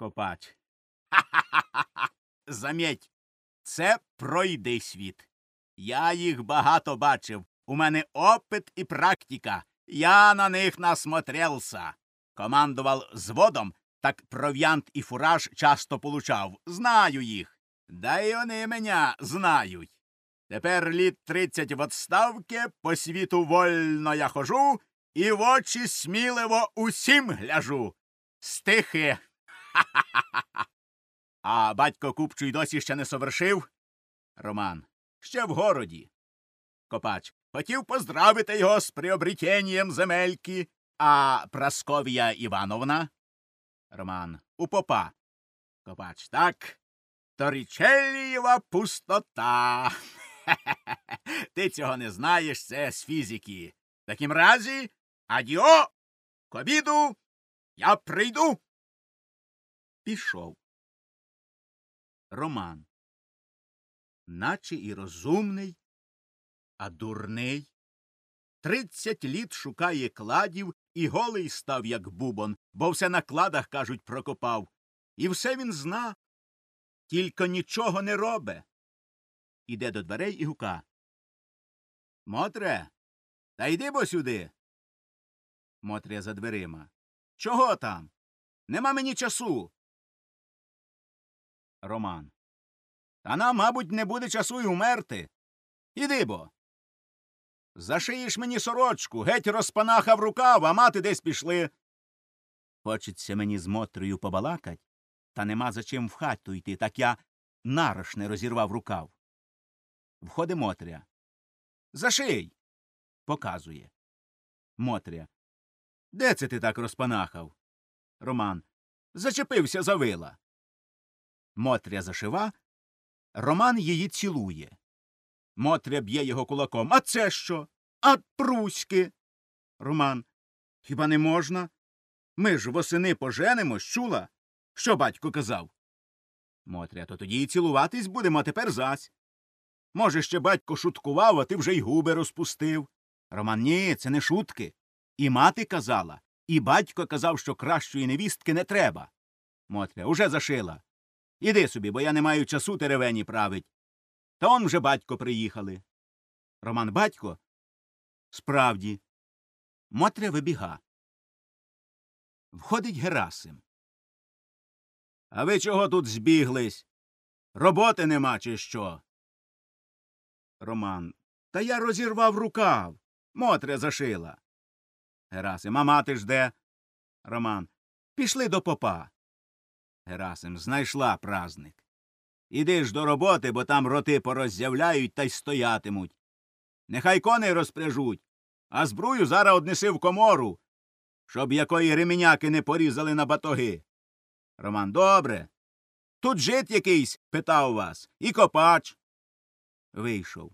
Копач. Ха-ха-ха. Заміть, це пройди світ. Я їх багато бачив. У мене опит і практика. Я на них насмотрелся. Командував зводом, так пров'янт і фураж часто получав. Знаю їх. Да й вони мене знають. Тепер літ тридцять в отставки, по світу вольно я хожу, і в очі сміливо усім гляжу. Стихи. А батько купчу й досі ще не совершив? Роман. Ще в городі. Копач. Хотів поздравити його з приобретенням земельки. А Прасковія Івановна? Роман. У попа. Копач. Так. Торічелієва пустота. Ти цього не знаєш, це з фізики. Таким разі, адіо, к обіду я прийду. Пішов. Роман. Наче і розумний, а дурний. Тридцять літ шукає кладів і голий став, як бубон, бо все на кладах, кажуть, прокопав. І все він зна, тільки нічого не робе. Іде до дверей і гука. Мотре, та йди бо сюди. Мотря за дверима. Чого там? Нема мені часу. Роман. Та нам, мабуть, не буде часу й умерти. Іди бо. Зашиєш мені сорочку, геть розпанахав рукав, а мати десь пішли. Хочеться мені з Мотрею побалакать, та нема за чим в хату йти, так я нарошне розірвав рукав. Входить Мотря. Заший. Показує. Мотря. Де це ти так розпанахав? Роман. Зачепився за вила. Мотря зашива. Роман її цілує. Мотря б'є його кулаком. А це що? А пруськи. Роман. Хіба не можна? Ми ж восени поженемось, чула? Що батько казав? Мотря, то тоді і цілуватись будемо, а тепер зась. Може, ще батько шуткував, а ти вже й губи розпустив. Роман, ні, це не шутки. І мати казала, і батько казав, що кращої невістки не треба. Мотря, уже зашила. Іди собі, бо я не маю часу теревені править. Та он вже батько приїхали. Роман батько? Справді. Мотря вибіга. Входить Герасим. А ви чого тут збіглись? Роботи нема, чи що? Роман. Та я розірвав рукав. Мотря зашила. Герасим. А мати ж де? Роман. Пішли до попа. Герасим. Знайшла праздник. Іди ж до роботи, бо там роти пороззявляють та й стоятимуть. Нехай коней розпряжуть, а збрую зараз однеси в комору, щоб якої реміняки не порізали на батоги. Роман, добре. Тут жит якийсь, питав вас, і копач. Вийшов.